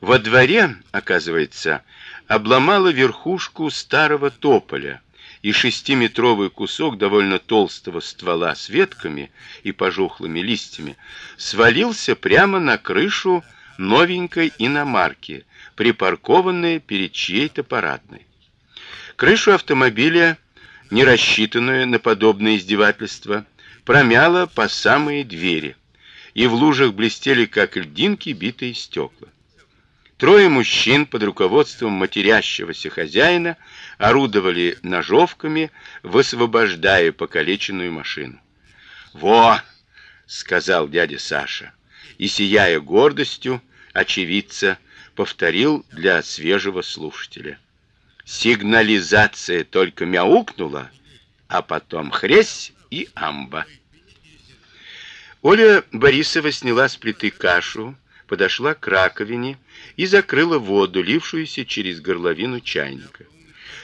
Во дворе, оказывается, обломала верхушку старого тополя, и шестиметровый кусок довольно толстого ствола с ветками и пожухлыми листьями свалился прямо на крышу новенькой иномарки, припаркованной перед чьей-то парадной. Крышу автомобиля, не рассчитанную на подобное издевательство, промяло по самые двери, и в лужах блестели как льдинки битые стекла. Трое мужчин под руководством матерящегося хозяина орудовали ножовками, высвобождая покалеченную машину. "Во", сказал дядя Саша, и сияя гордостью, очевидца повторил для свежего слушателя. Сигнализация только мяукнула, а потом хресь и амба. Оля Борисова сняла с плиты кашу, подошла к раковине и закрыла воду, лившуюся через горловину чайника.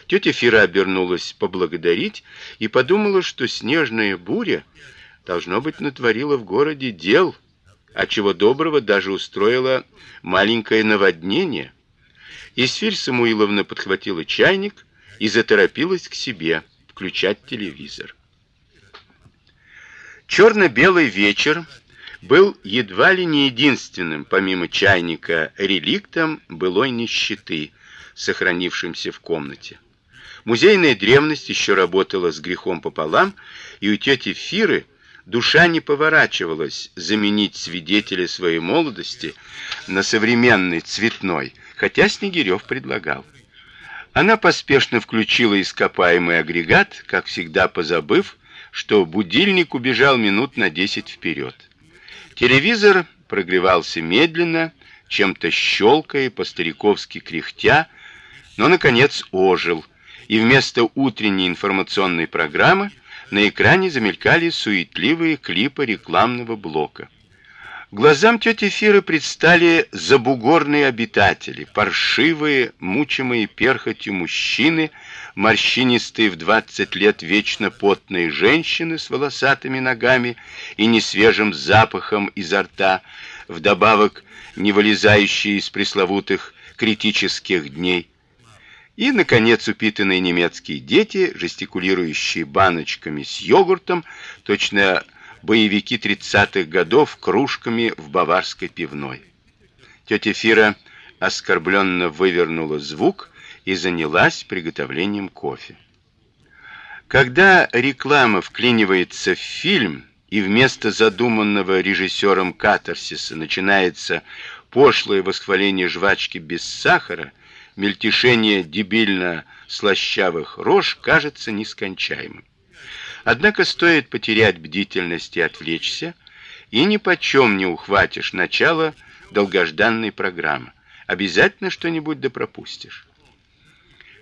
Тетя Фира обернулась поблагодарить и подумала, что снежная буря должно быть натворила в городе дел, а чего доброго даже устроила маленькое наводнение. Исфирь Самуиловна подхватила чайник и заторопилась к себе включать телевизор. черно белый вечер был едва ли не единственным, помимо чайника, реликтом былой нищеты, сохранившимся в комнате. Музейная древность еще работала с грехом пополам, и у тети Фиры душа не поворачивалась заменить свидетеля своей молодости на современный цветной, хотя Снегирев предлагал. Она поспешно включила ископаемый агрегат, как всегда позабыв, что будильник убежал минут на десять вперед. Телевизор прогревался медленно, чем-то щелкая, по-стариковски кряхтя, но наконец ожил, и вместо утренней информационной программы на экране замелькали суетливые клипы рекламного блока. Глазам тети Фиры предстали забугорные обитатели, паршивые, мучимые перхотью мужчины, морщинистые в двадцать лет вечно потные женщины с волосатыми ногами и несвежим запахом изо рта, вдобавок не вылезающие из пресловутых критических дней. И наконец упитанные немецкие дети, жестикулирующие баночками с йогуртом, точно боевики тридцатых годов кружками в баварской пивной. Тетя Фира оскорбленно вывернула звук и занялась приготовлением кофе. Когда реклама вклинивается в фильм, и вместо задуманного режиссером катарсиса начинается пошлое восхваление жвачки без сахара, мельтешение дебильно слащавых рож кажется нескончаемым. Однако стоит потерять бдительность и отвлечься, и ни почем не ухватишь начало долгожданной программы. Обязательно что-нибудь да пропустишь.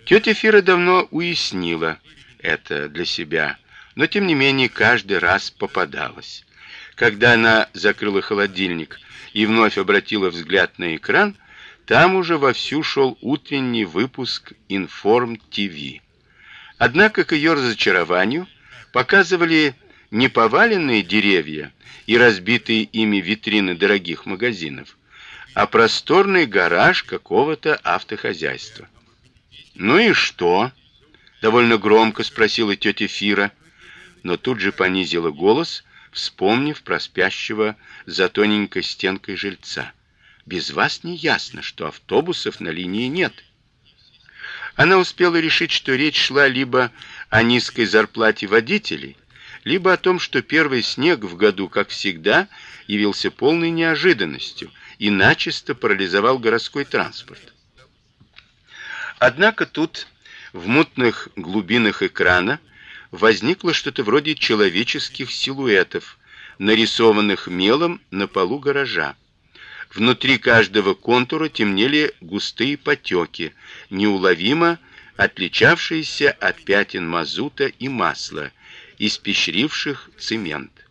Тетя Фира давно уяснила это для себя, но тем не менее каждый раз попадалась. Когда она закрыла холодильник и вновь обратила взгляд на экран, там уже вовсю шел утренний выпуск Информ ТВ. Однако к ее разочарованию показывали не поваленные деревья и разбитые ими витрины дорогих магазинов, а просторный гараж какого-то автохозяйства. Ну и что? довольно громко спросила тетя Фира, но тут же понизила голос, вспомнив про спящего за тоненькой стенкой жильца. Без вас не ясно, что автобусов на линии нет. Она успела решить, что речь шла либо о низкой зарплате водителей, либо о том, что первый снег в году, как всегда, явился полной неожиданностью и начисто парализовал городской транспорт. Однако тут, в мутных глубинах экрана, возникло что-то вроде человеческих силуэтов, нарисованных мелом на полу гаража. Внутри каждого контура темнели густые потеки, неуловимо отличавшиеся от пятен мазута и масла, испещривших цемент.